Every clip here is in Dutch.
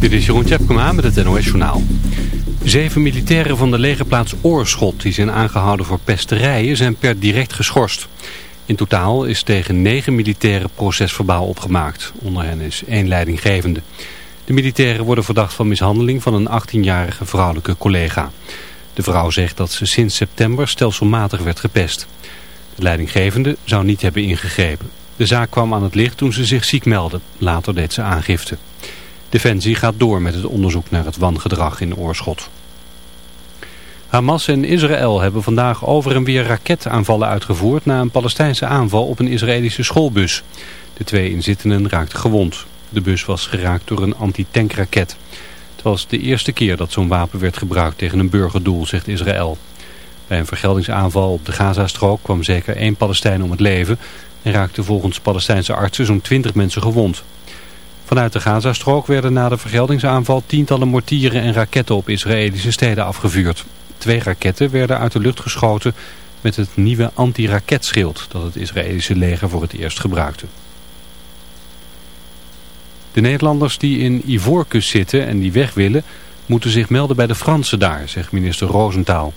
Dit is Jeroen Tjepkema met het NOS Journaal. Zeven militairen van de legerplaats Oorschot die zijn aangehouden voor pesterijen zijn per direct geschorst. In totaal is tegen negen militairen procesverbaal opgemaakt. Onder hen is één leidinggevende. De militairen worden verdacht van mishandeling van een 18-jarige vrouwelijke collega. De vrouw zegt dat ze sinds september stelselmatig werd gepest. De leidinggevende zou niet hebben ingegrepen. De zaak kwam aan het licht toen ze zich ziek meldde. Later deed ze aangifte. Defensie gaat door met het onderzoek naar het wangedrag in Oorschot. Hamas en Israël hebben vandaag over en weer raketaanvallen uitgevoerd... na een Palestijnse aanval op een Israëlische schoolbus. De twee inzittenden raakten gewond. De bus was geraakt door een antitankraket. Het was de eerste keer dat zo'n wapen werd gebruikt tegen een burgerdoel, zegt Israël. Bij een vergeldingsaanval op de Gazastrook kwam zeker één Palestijn om het leven... en raakte volgens Palestijnse artsen zo'n twintig mensen gewond. Vanuit de Gazastrook werden na de vergeldingsaanval tientallen mortieren en raketten op Israëlische steden afgevuurd. Twee raketten werden uit de lucht geschoten met het nieuwe anti-raketschild dat het Israëlische leger voor het eerst gebruikte. De Nederlanders die in Ivoorkust zitten en die weg willen, moeten zich melden bij de Fransen daar, zegt minister Roosentaal.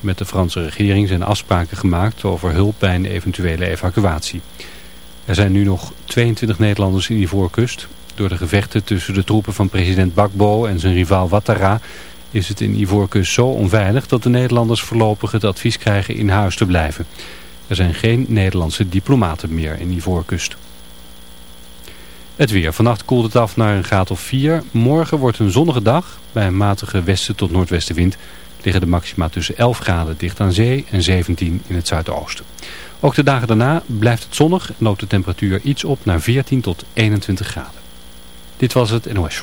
Met de Franse regering zijn afspraken gemaakt over hulp bij een eventuele evacuatie. Er zijn nu nog 22 Nederlanders in Ivoorkust. Door de gevechten tussen de troepen van president Bakbo en zijn rivaal Ouattara is het in Ivoorkust zo onveilig dat de Nederlanders voorlopig het advies krijgen in huis te blijven. Er zijn geen Nederlandse diplomaten meer in Ivoorkust. Het weer. Vannacht koelt het af naar een graad of 4. Morgen wordt een zonnige dag. Bij een matige westen tot noordwestenwind liggen de maxima tussen 11 graden dicht aan zee en 17 in het zuidoosten. Ook de dagen daarna blijft het zonnig en loopt de temperatuur iets op naar 14 tot 21 graden. Dit was het in NOS.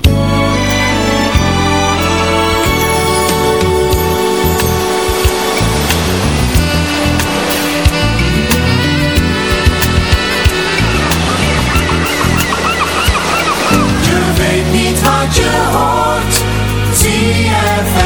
Je weet niet wat je hoort. ZFM.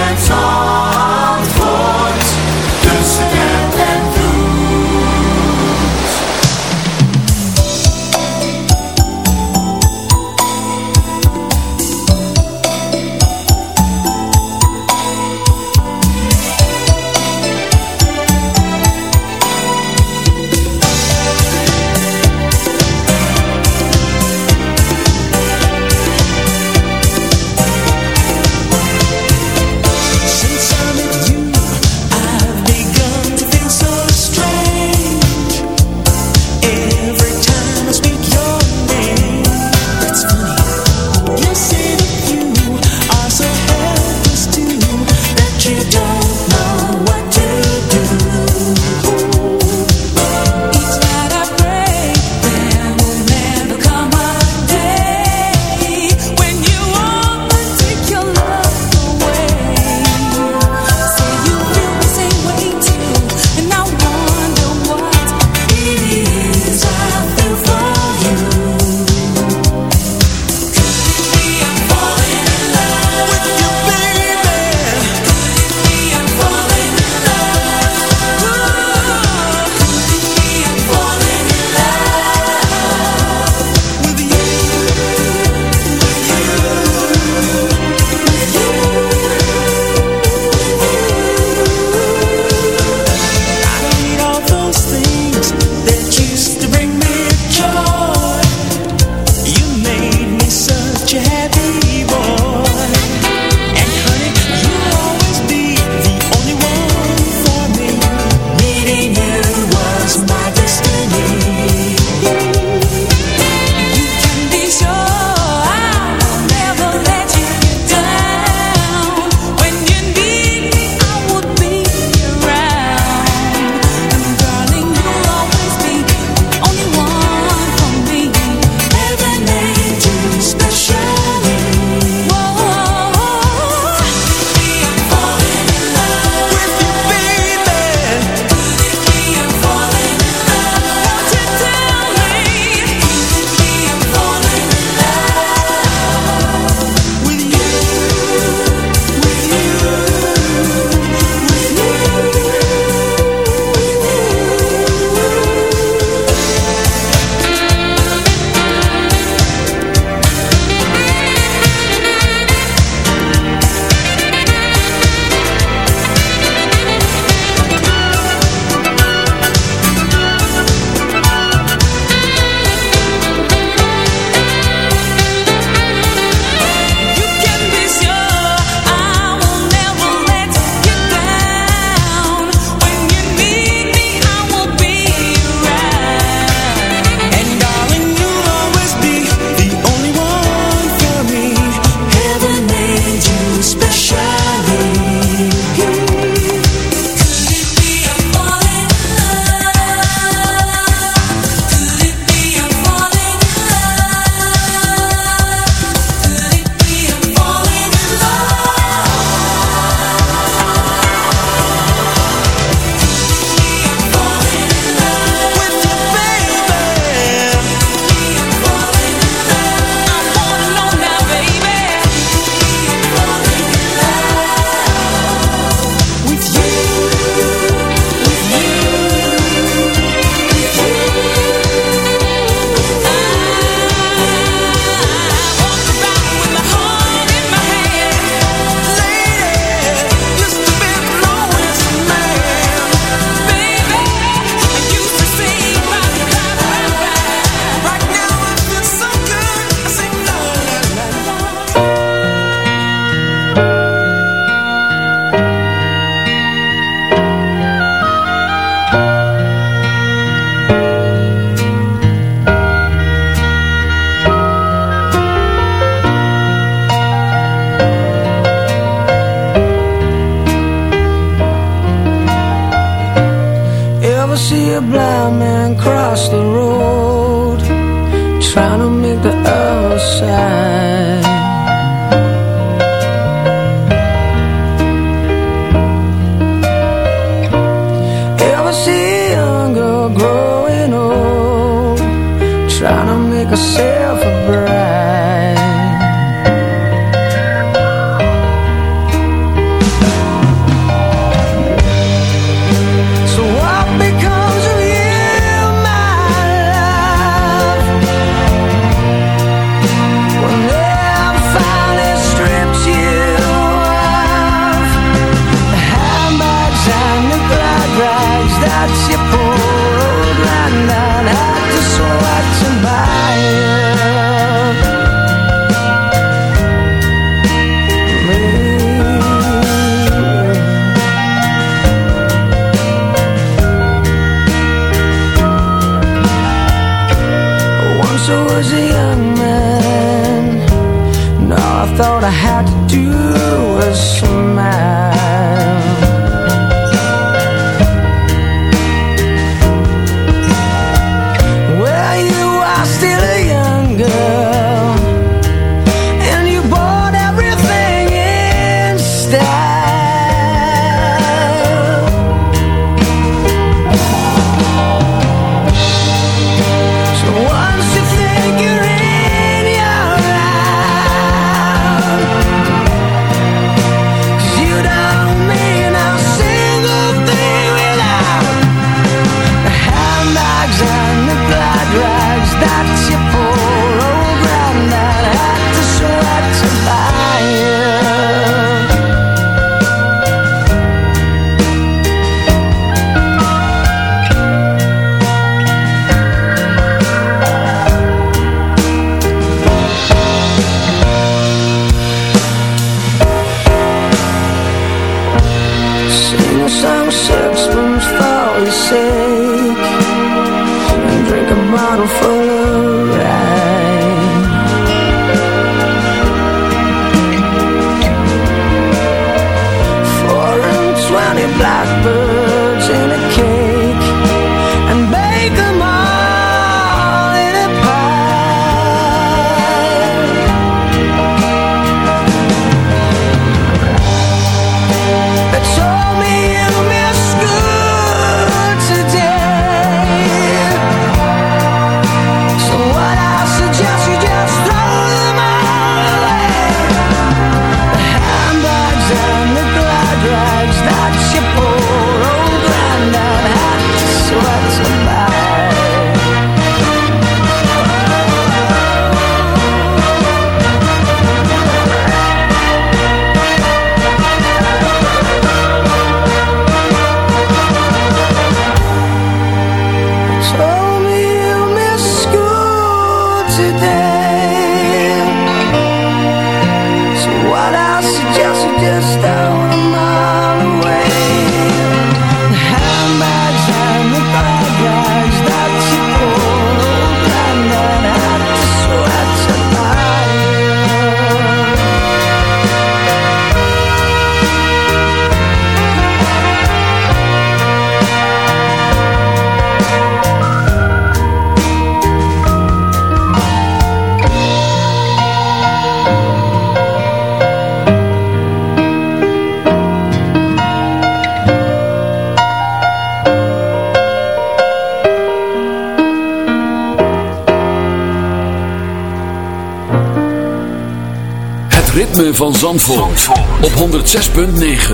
Op 106.9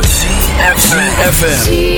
FM.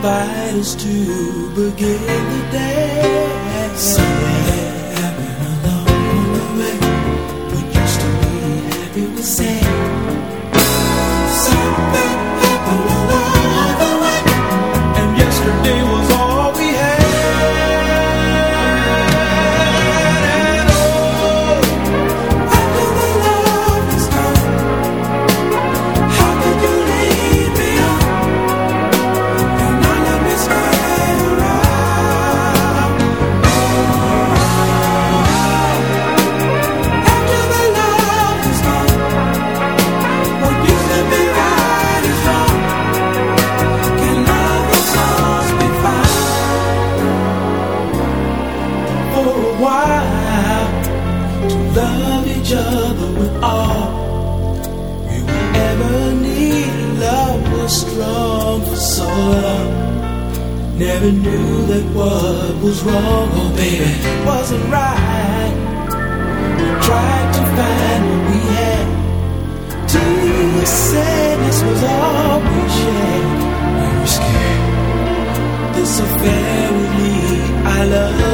invite us to begin the day. never knew that what was wrong, oh baby, wasn't right. We tried to find what we had. Tears said this was all we shared. We were scared. This affair with me, I love.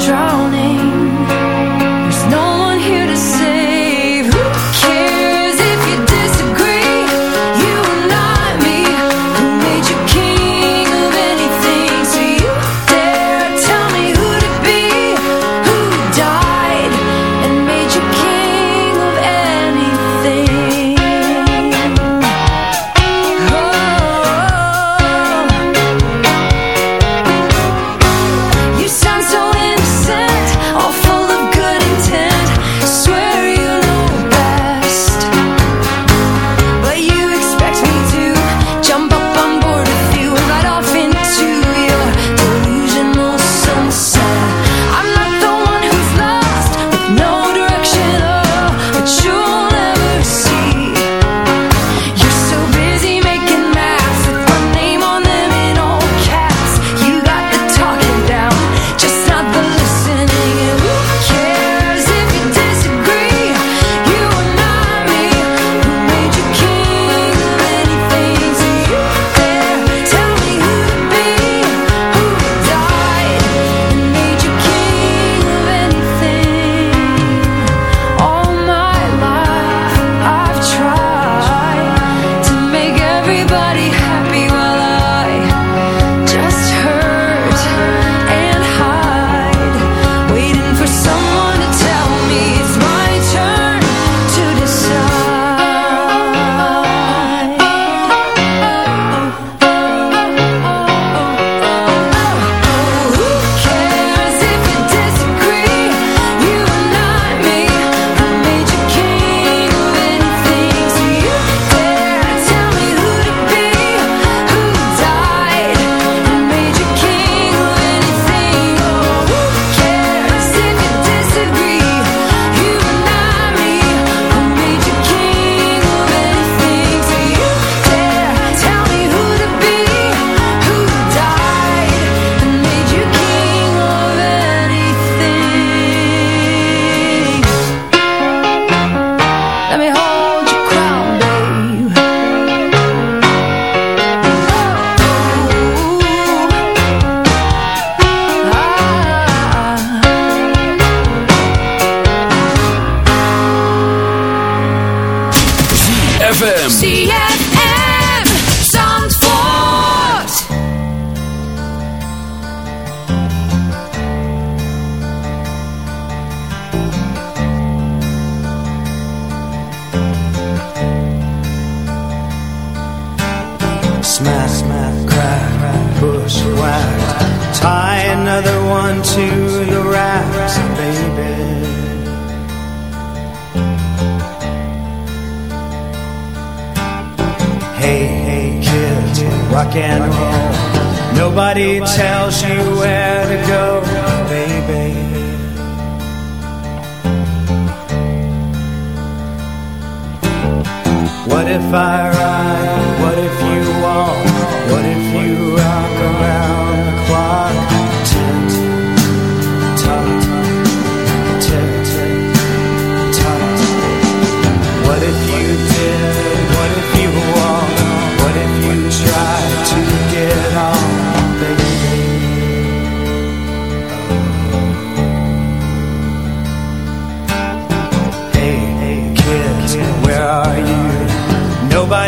try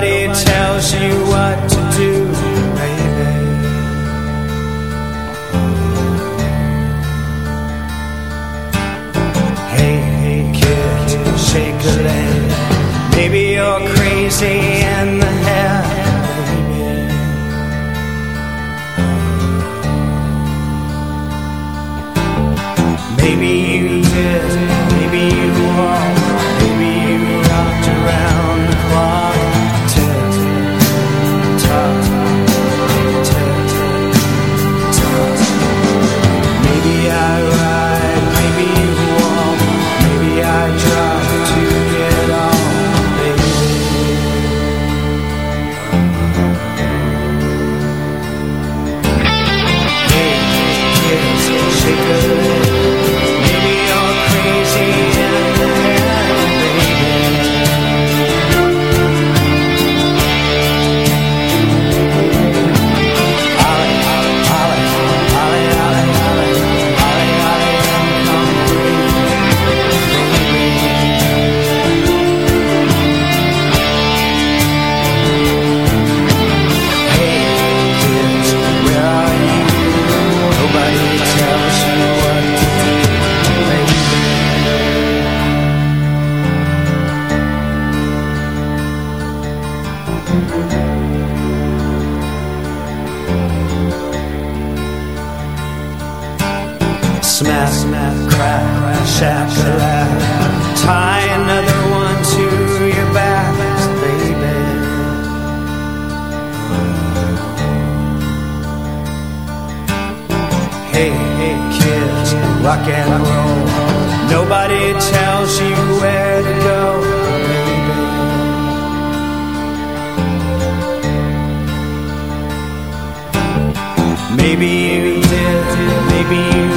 nobody, nobody. rock and roll. Nobody tells you where to go, baby. Maybe you did, maybe you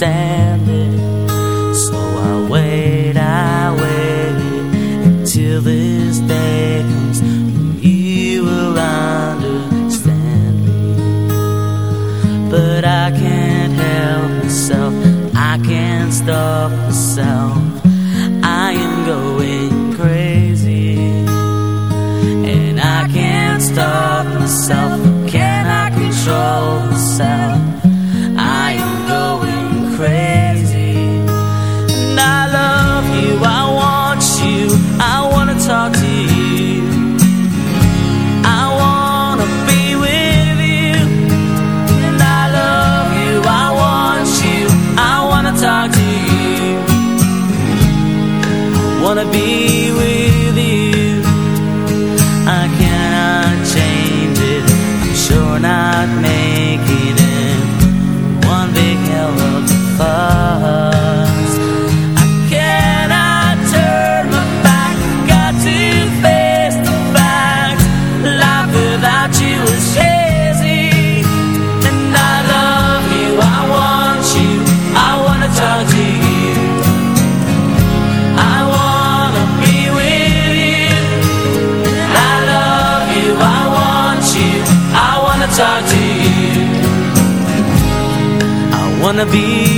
understand it. So I wait, I wait until this day comes when you will understand me. But I can't help myself, I can't stop myself. vida